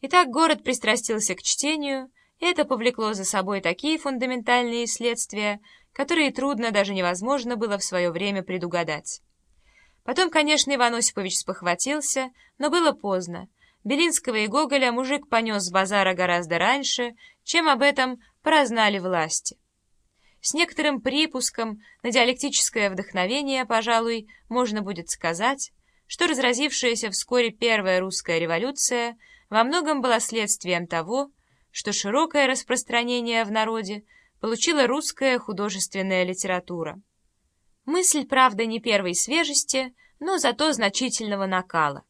Итак, город пристрастился к чтению, и это повлекло за собой такие фундаментальные следствия, которые трудно, даже невозможно было в свое время предугадать. Потом, конечно, Иван Осипович спохватился, но было поздно. Белинского и Гоголя мужик понес с базара гораздо раньше, чем об этом прознали власти. С некоторым припуском на диалектическое вдохновение, пожалуй, можно будет сказать, что разразившаяся вскоре Первая русская революция во многом была следствием того, что широкое распространение в народе получила русская художественная литература. Мысль, правда, не первой свежести, но зато значительного накала.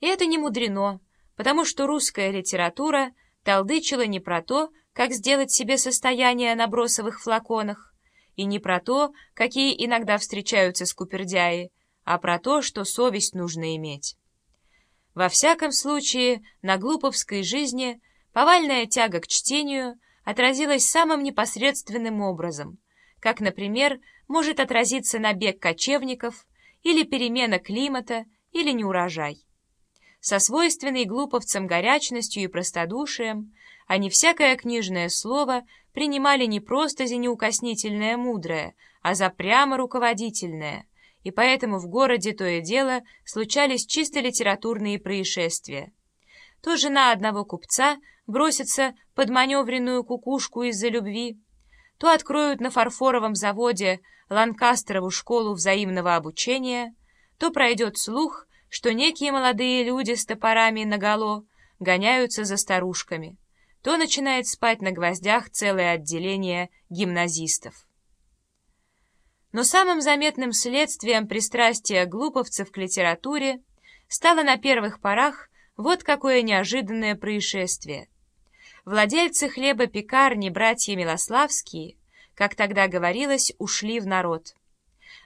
И это не мудрено, потому что русская литература толдычила не про то, как сделать себе состояние на бросовых флаконах, и не про то, какие иногда встречаются скупердяи, а про то, что совесть нужно иметь. Во всяком случае, на глуповской жизни повальная тяга к чтению отразилась самым непосредственным образом, как, например, может отразиться набег кочевников или перемена климата или неурожай. Со свойственной глуповцам горячностью и простодушием они всякое книжное слово принимали не просто за неукоснительное мудрое, а за прямо руководительное, и поэтому в городе то и дело случались чисто литературные происшествия. То жена одного купца бросится под маневренную кукушку из-за любви, то откроют на фарфоровом заводе Ланкастерову школу взаимного обучения, то пройдет слух, что некие молодые люди с топорами наголо гоняются за старушками, то начинает спать на гвоздях целое отделение гимназистов. Но самым заметным следствием пристрастия глуповцев к литературе стало на первых порах вот какое неожиданное происшествие. Владельцы хлеба-пекарни братья Милославские, как тогда говорилось, ушли в народ.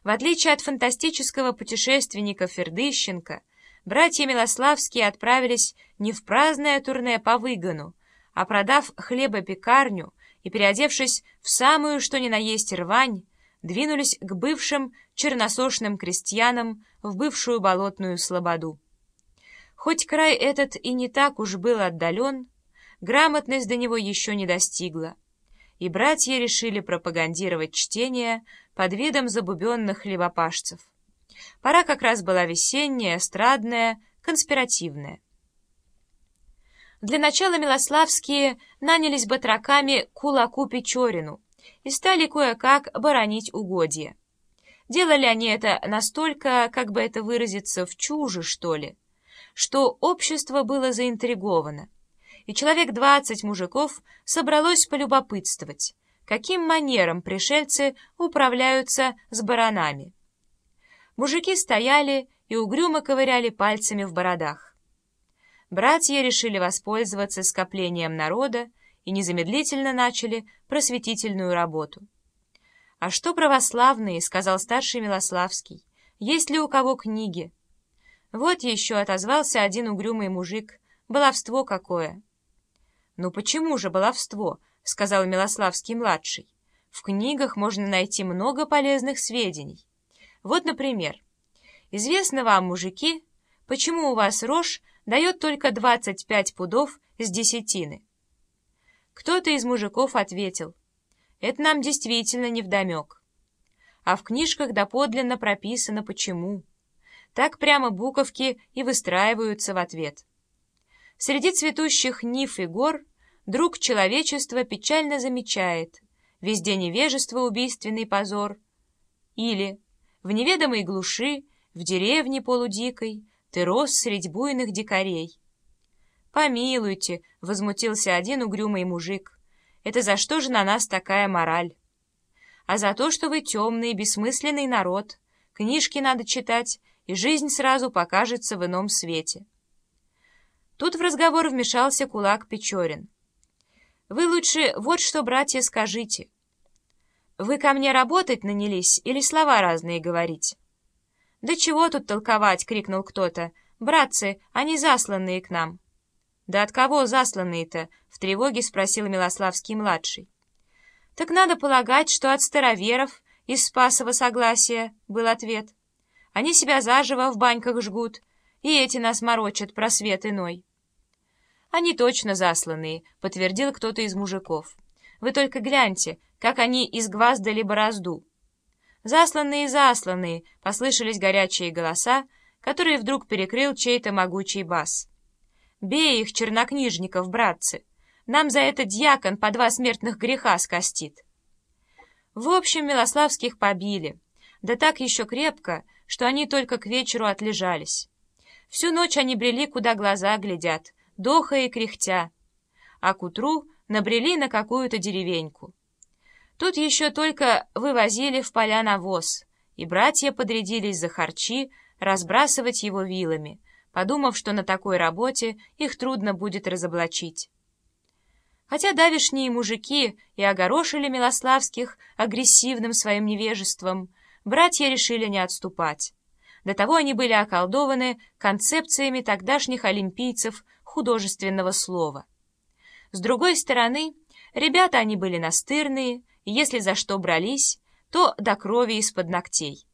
В отличие от фантастического путешественника Фердыщенко, братья Милославские отправились не в праздное турне по выгону, а продав хлебопекарню и переодевшись в самую что ни на есть рвань, двинулись к бывшим черносошным крестьянам в бывшую болотную слободу. Хоть край этот и не так уж был отдален, грамотность до него еще не достигла, и братья решили пропагандировать чтение под видом забубенных хлебопашцев. Пора как раз была весенняя, эстрадная, конспиративная. Для начала Милославские нанялись батраками кулаку Печорину и стали кое-как боронить угодья. Делали они это настолько, как бы это выразиться, в чуже, что ли, что общество было заинтриговано, и человек двадцать мужиков собралось полюбопытствовать, каким манером пришельцы управляются с баранами. Мужики стояли и угрюмо ковыряли пальцами в бородах. Братья решили воспользоваться скоплением народа и незамедлительно начали просветительную работу. «А что православные?» — сказал старший Милославский. «Есть ли у кого книги?» «Вот еще отозвался один угрюмый мужик. Баловство какое!» «Ну почему же баловство?» — сказал Милославский-младший. «В книгах можно найти много полезных сведений. Вот, например, известно вам, мужики, почему у вас рожь дает только 25 пудов с десятины. Кто-то из мужиков ответил, это нам действительно невдомек. А в книжках доподлинно прописано почему. Так прямо буковки и выстраиваются в ответ. Среди цветущих нив и гор друг человечества печально замечает везде невежество убийственный позор или в неведомой глуши, в деревне полудикой, ты рос средь буйных дикарей. «Помилуйте», — возмутился один угрюмый мужик, — «это за что же на нас такая мораль?» «А за то, что вы темный, бессмысленный народ, книжки надо читать, и жизнь сразу покажется в ином свете». Тут в разговор вмешался кулак Печорин. «Вы лучше вот что, братья, скажите. Вы ко мне работать нанялись или слова разные говорить?» «Да чего тут толковать!» — крикнул кто-то. «Братцы, они засланные к нам!» «Да от кого засланные-то?» — в тревоге спросил Милославский-младший. «Так надо полагать, что от староверов из Спасова согласия», — был ответ. «Они себя заживо в баньках жгут, и эти нас морочат, просвет иной». «Они точно засланные», — подтвердил кто-то из мужиков. «Вы только гляньте, как они изгваздали борозду». «Засланные, засланные!» — послышались горячие голоса, которые вдруг перекрыл чей-то могучий бас. «Бей их, чернокнижников, братцы! Нам за это дьякон по два смертных греха скостит!» В общем, Милославских побили, да так еще крепко, что они только к вечеру отлежались. Всю ночь они брели, куда глаза глядят, дохая и кряхтя, а к утру набрели на какую-то деревеньку. Тут еще только вывозили в поля навоз, и братья подрядились за харчи разбрасывать его вилами, подумав, что на такой работе их трудно будет разоблачить. Хотя давишние мужики и огорошили Милославских агрессивным своим невежеством, братья решили не отступать. До того они были околдованы концепциями тогдашних олимпийцев художественного слова. С другой стороны, ребята они были настырные, и если за что брались, то до крови из-под ногтей.